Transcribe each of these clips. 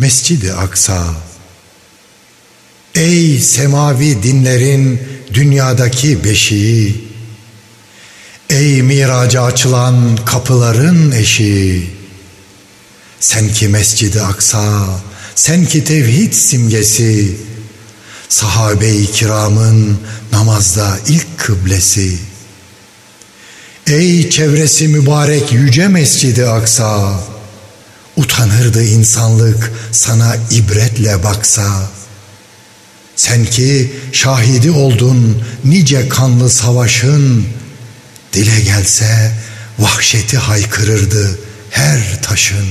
Mescid-i Aksa. Ey semavi dinlerin dünyadaki beşiği Ey miraca açılan kapıların eşiği Sen ki Mescid-i Aksa Sen ki tevhid simgesi Sahabe-i kiramın namazda ilk kıblesi. Ey çevresi mübarek yüce Mescid-i Aksa Utanırdı insanlık sana ibretle baksa. Sen ki şahidi oldun nice kanlı savaşın, dile gelse vahşeti haykırırdı her taşın.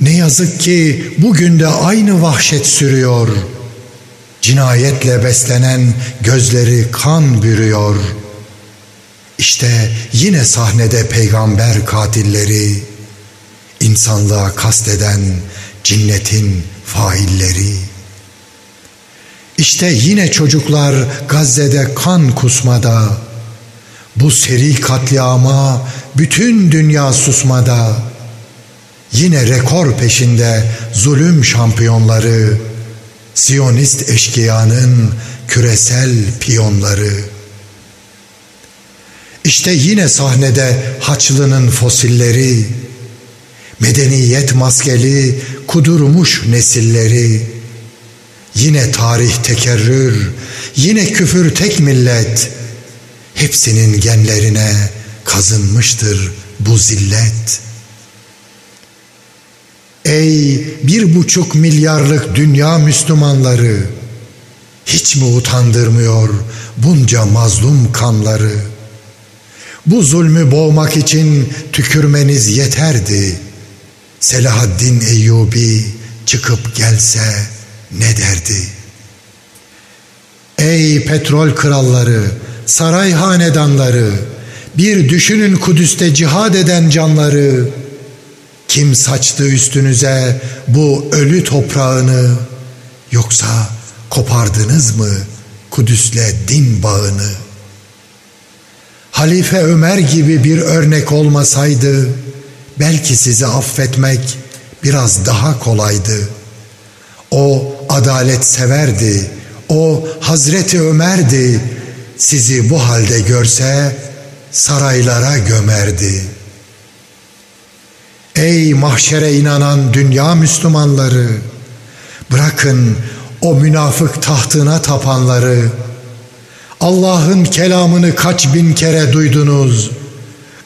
Ne yazık ki bugün de aynı vahşet sürüyor. Cinayetle beslenen gözleri kan bürüyor. İşte yine sahnede peygamber katilleri, insanlığa kasteden cinnetin failleri. İşte yine çocuklar Gazze'de kan kusmada, bu seri katliama bütün dünya susmada. Yine rekor peşinde zulüm şampiyonları, Siyonist eşkıyanın küresel piyonları. İşte yine sahnede Haçlı'nın fosilleri, medeniyet maskeli kudurmuş nesilleri, yine tarih tekerrür, yine küfür tek millet, hepsinin genlerine kazınmıştır bu zillet. Ey bir buçuk milyarlık dünya Müslümanları, hiç mi utandırmıyor bunca mazlum kanları? Bu zulmü boğmak için tükürmeniz yeterdi.'' Selahaddin Eyyubi çıkıp gelse ne derdi? Ey petrol kralları, saray hanedanları, bir düşünün Kudüs'te cihad eden canları. Kim saçtı üstünüze bu ölü toprağını? Yoksa kopardınız mı Kudüs'le din bağını? Halife Ömer gibi bir örnek olmasaydı, belki sizi affetmek biraz daha kolaydı. O adalet severdi. O Hazreti Ömer'di. Sizi bu halde görse saraylara gömerdi. Ey mahşere inanan dünya Müslümanları! Bırakın o münafık tahtına tapanları. Allah'ın kelamını kaç bin kere duydunuz.''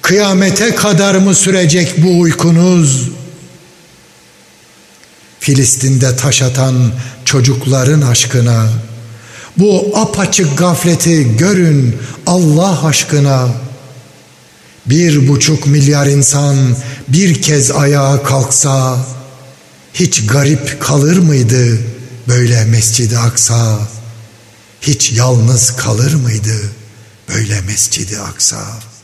Kıyamete kadar mı sürecek bu uykunuz? Filistin'de taş atan çocukların aşkına, bu apaçık gafleti görün Allah aşkına. Bir buçuk milyar insan bir kez ayağa kalksa, hiç garip kalır mıydı böyle Mescid-i Aksa? Hiç yalnız kalır mıydı böyle Mescid-i Aksa?''